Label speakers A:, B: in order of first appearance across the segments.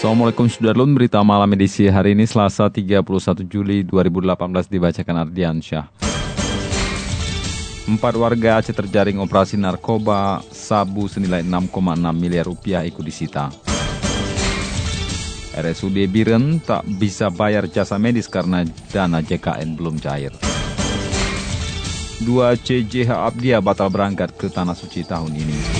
A: Assalamualaikum Sudarlun, berita malam edisi hari ini Selasa 31 Juli 2018 dibacakan Ardian Syah. Empat warga Aceh terjaring operasi narkoba sabu senilai 6,6 miliar rupiah ikut disita. RSUD Biren tak bisa bayar jasa medis karena dana JKN belum cair. Dua CJH Abdia batal berangkat ke Tanah Suci tahun ini.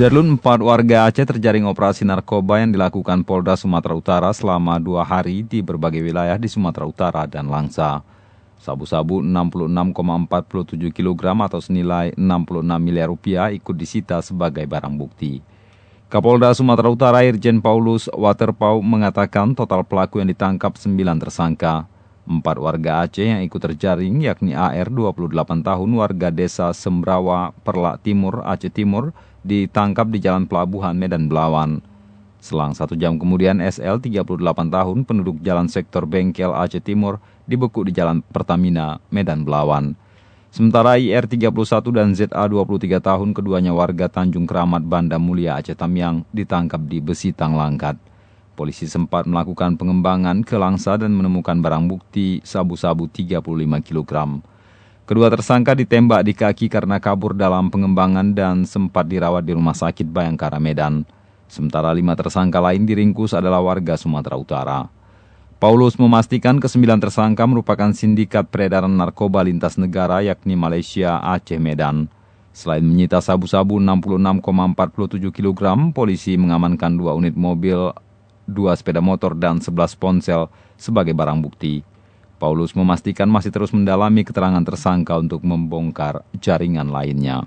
A: Sudarlun, empat warga Aceh terjaring operasi narkoba yang dilakukan Polda Sumatera Utara selama dua hari di berbagai wilayah di Sumatera Utara dan Langsa. Sabu-sabu 66,47 kg atau senilai 66 miliar rupiah ikut disita sebagai barang bukti. Kapolda Sumatera Utara Irjen Paulus Waterpau mengatakan total pelaku yang ditangkap 9 tersangka. Empat warga Aceh yang ikut terjaring yakni AR 28 tahun warga desa Sembrawa, Perlak Timur, Aceh Timur, ditangkap di Jalan Pelabuhan Medan Belawan. Selang satu jam kemudian SL 38 tahun penduduk Jalan Sektor Bengkel Aceh Timur dibekuk di Jalan Pertamina Medan Belawan. Sementara IR 31 dan ZA 23 tahun keduanya warga Tanjung Keramat Banda Mulia Aceh Tamiang ditangkap di Besi Tanglangkat. Polisi sempat melakukan pengembangan ke Langsa dan menemukan barang bukti sabu-sabu 35 kg. Kedua tersangka ditembak di kaki karena kabur dalam pengembangan dan sempat dirawat di Rumah Sakit Bayangkara Medan. Sementara lima tersangka lain diringkus adalah warga Sumatera Utara. Paulus memastikan kesembilan tersangka merupakan sindikat peredaran narkoba lintas negara yakni Malaysia, Aceh, Medan. Selain menyita sabu-sabu 66,47 kg, polisi mengamankan dua unit mobil dua sepeda motor dan 11 ponsel sebagai barang bukti. Paulus memastikan masih terus mendalami keterangan tersangka untuk membongkar jaringan lainnya.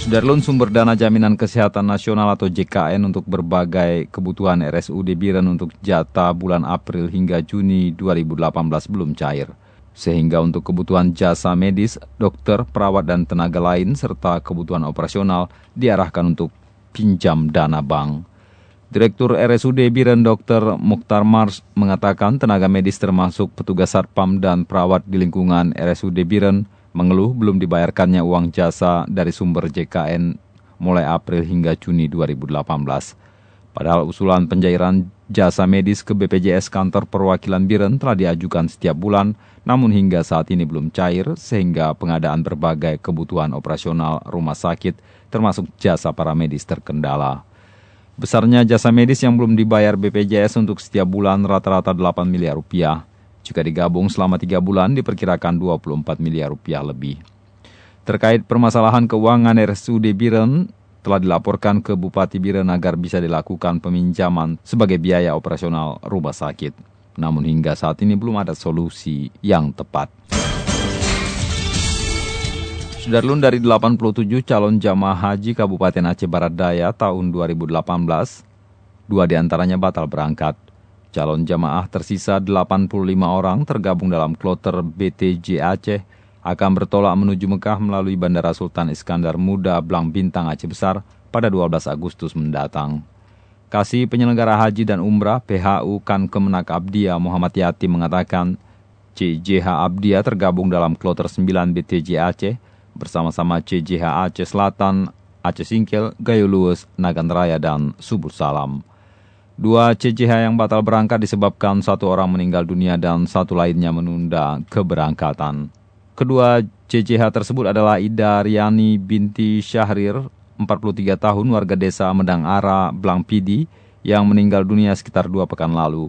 A: Sudarlun sumber dana jaminan kesehatan nasional atau JKN untuk berbagai kebutuhan RSUD Biren untuk jatah bulan April hingga Juni 2018 belum cair. Sehingga untuk kebutuhan jasa medis, dokter, perawat, dan tenaga lain serta kebutuhan operasional diarahkan untuk pinjam dana bank. Direktur RSUD Biren Dr. Mukhtar Mars mengatakan tenaga medis termasuk petugas satpam dan perawat di lingkungan RSUD Biren mengeluh belum dibayarkannya uang jasa dari sumber JKN mulai April hingga Juni 2018. Padahal usulan pencairan jasa medis ke BPJS kantor perwakilan Biren telah diajukan setiap bulan, namun hingga saat ini belum cair sehingga pengadaan berbagai kebutuhan operasional rumah sakit termasuk jasa para medis terkendala. Besarnya jasa medis yang belum dibayar BPJS untuk setiap bulan rata-rata 8 miliar rupiah. Jika digabung selama 3 bulan diperkirakan 24 miliar rupiah lebih. Terkait permasalahan keuangan RSUD Biren, telah dilaporkan ke Bupati Biren agar bisa dilakukan peminjaman sebagai biaya operasional rumah sakit. Namun hingga saat ini belum ada solusi yang tepat. Sudarlun dari 87 calon jamaah haji Kabupaten Aceh Barat Daya tahun 2018, dua di antaranya batal berangkat. Calon jamaah tersisa 85 orang tergabung dalam kloter BTJ Aceh akan bertolak menuju Mekah melalui Bandara Sultan Iskandar Muda Blang Bintang Aceh Besar pada 12 Agustus mendatang. Kasih penyelenggara haji dan umrah PHU Kan Kemenak Abdia Muhammad Yati mengatakan CJH Abdia tergabung dalam kloter 9 BTJ Aceh bersama-sama CJH Aceh Selatan, Aceh Singkil, Gayo Luwes, Nagan Raya, dan Subur Salam. Dua CJH yang batal berangkat disebabkan satu orang meninggal dunia dan satu lainnya menunda keberangkatan. Kedua CJH tersebut adalah Ida Riani binti Syahrir 43 tahun warga desa Medang Ara, Blangpidi, yang meninggal dunia sekitar dua pekan lalu.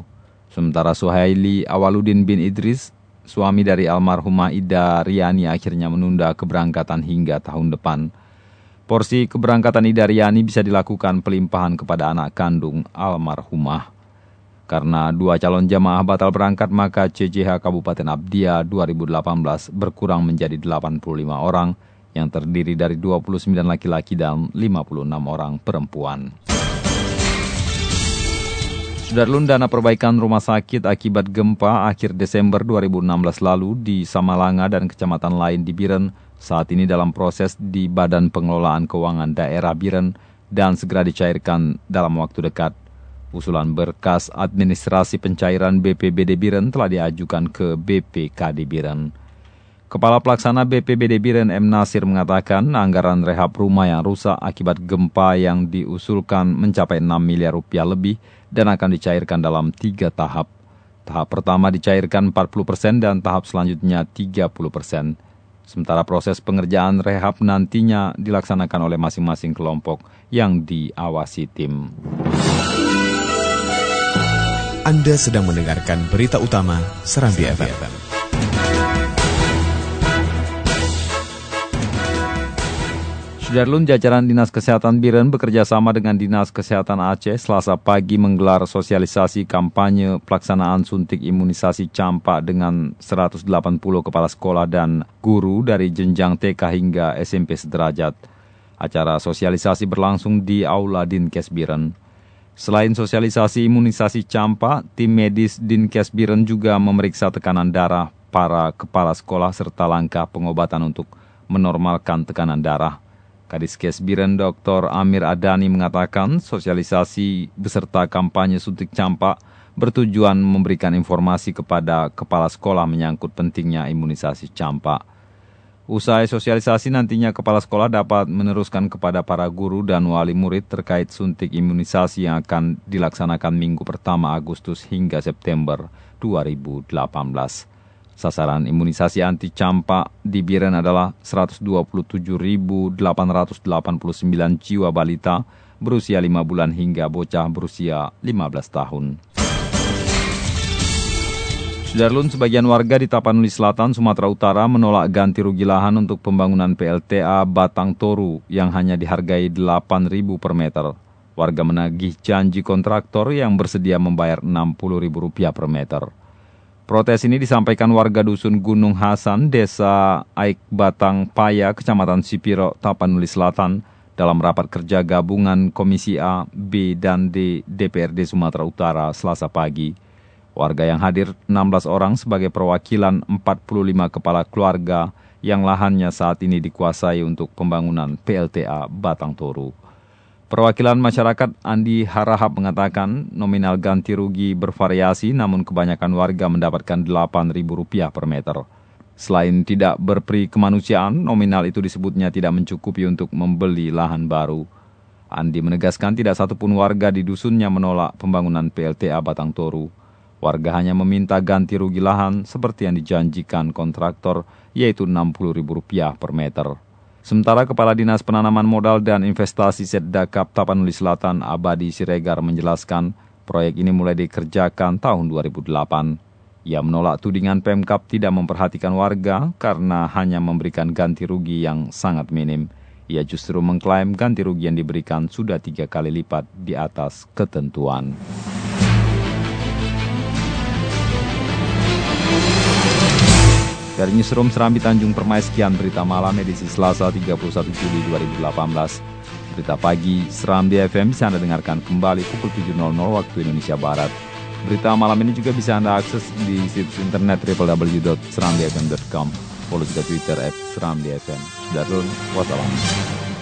A: Sementara Suhaili Awaludin bin Idris, suami dari almarhumah Ida Riani akhirnya menunda keberangkatan hingga tahun depan. Porsi keberangkatan Ida Riani bisa dilakukan pelimpahan kepada anak kandung almarhumah. Karena dua calon jamaah batal berangkat, maka CJH Kabupaten Abdia 2018 berkurang menjadi 85 orang yang terdiri dari 29 laki-laki dan 56 orang perempuan. Sudarlun dana perbaikan rumah sakit akibat gempa akhir Desember 2016 lalu di Samalanga dan kecamatan lain di Biren saat ini dalam proses di Badan Pengelolaan Keuangan Daerah Biren dan segera dicairkan dalam waktu dekat. Usulan berkas administrasi pencairan BPBD Biren telah diajukan ke BPKD Biren. Kepala Pelaksana BPBD Biren M. Nasir mengatakan anggaran rehab rumah yang rusak akibat gempa yang diusulkan mencapai 6 miliar rupiah lebih dan akan dicairkan dalam tiga tahap. Tahap pertama dicairkan 40 persen dan tahap selanjutnya 30 persen. Sementara proses pengerjaan rehab nantinya dilaksanakan oleh masing-masing kelompok yang diawasi tim.
B: Anda sedang mendengarkan berita utama Serambi. FM.
A: Sudarlun jajaran Dinas Kesehatan Biren bekerja sama dengan Dinas Kesehatan Aceh selasa pagi menggelar sosialisasi kampanye pelaksanaan suntik imunisasi campak dengan 180 kepala sekolah dan guru dari jenjang TK hingga SMP sederajat. Acara sosialisasi berlangsung di Aula Dinkes Biren. Selain sosialisasi imunisasi campak, tim medis Dinkes Biren juga memeriksa tekanan darah para kepala sekolah serta langkah pengobatan untuk menormalkan tekanan darah. Kadiskes Biren Dr. Amir Adani mengatakan sosialisasi beserta kampanye suntik campak bertujuan memberikan informasi kepada kepala sekolah menyangkut pentingnya imunisasi campak. Usai sosialisasi nantinya kepala sekolah dapat meneruskan kepada para guru dan wali murid terkait suntik imunisasi yang akan dilaksanakan minggu pertama Agustus hingga September 2018. Sasaran imunisasi anti campak di Biren adalah 127.889 jiwa balita berusia 5 bulan hingga bocah berusia 15 tahun. Sudarlun, sebagian warga di Tapanuli Selatan, Sumatera Utara menolak ganti rugi lahan untuk pembangunan PLTA Batang Toru yang hanya dihargai Rp8.000 per meter. Warga menagih janji kontraktor yang bersedia membayar Rp60.000 per meter. Protes ini disampaikan warga Dusun Gunung Hasan, Desa Aik Batang Paya, Kecamatan Sipiro, Tapanuli Selatan, dalam rapat kerja gabungan Komisi A, B, dan D DPRD Sumatera Utara selasa pagi. Warga yang hadir 16 orang sebagai perwakilan 45 kepala keluarga yang lahannya saat ini dikuasai untuk pembangunan PLTA Batang Toru. Perwakilan masyarakat Andi Harahap mengatakan nominal ganti rugi bervariasi namun kebanyakan warga mendapatkan Rp8.000 per meter. Selain tidak berperi kemanusiaan, nominal itu disebutnya tidak mencukupi untuk membeli lahan baru. Andi menegaskan tidak satupun warga di dusunnya menolak pembangunan PLTA Batang Toru. Warga hanya meminta ganti rugi lahan seperti yang dijanjikan kontraktor, yaitu Rp60.000 per meter. Sementara Kepala Dinas Penanaman Modal dan Investasi Setdakap Tapanuli Selatan Abadi Siregar menjelaskan proyek ini mulai dikerjakan tahun 2008. Ia menolak tudingan Pemkap tidak memperhatikan warga karena hanya memberikan ganti rugi yang sangat minim. Ia justru mengklaim ganti rugi yang diberikan sudah tiga kali lipat di atas ketentuan. Dari Newsroom Serambi Tanjung Permai, sekian berita malam edisi Selasa 31 Juli 2018. Berita pagi Serambi FM bisa Anda dengarkan kembali pukul 7.00 waktu Indonesia Barat. Berita malam ini juga bisa Anda akses di situs internet www.serambifm.com. Follow juga Twitter at Serambi FM. Sudah wassalam.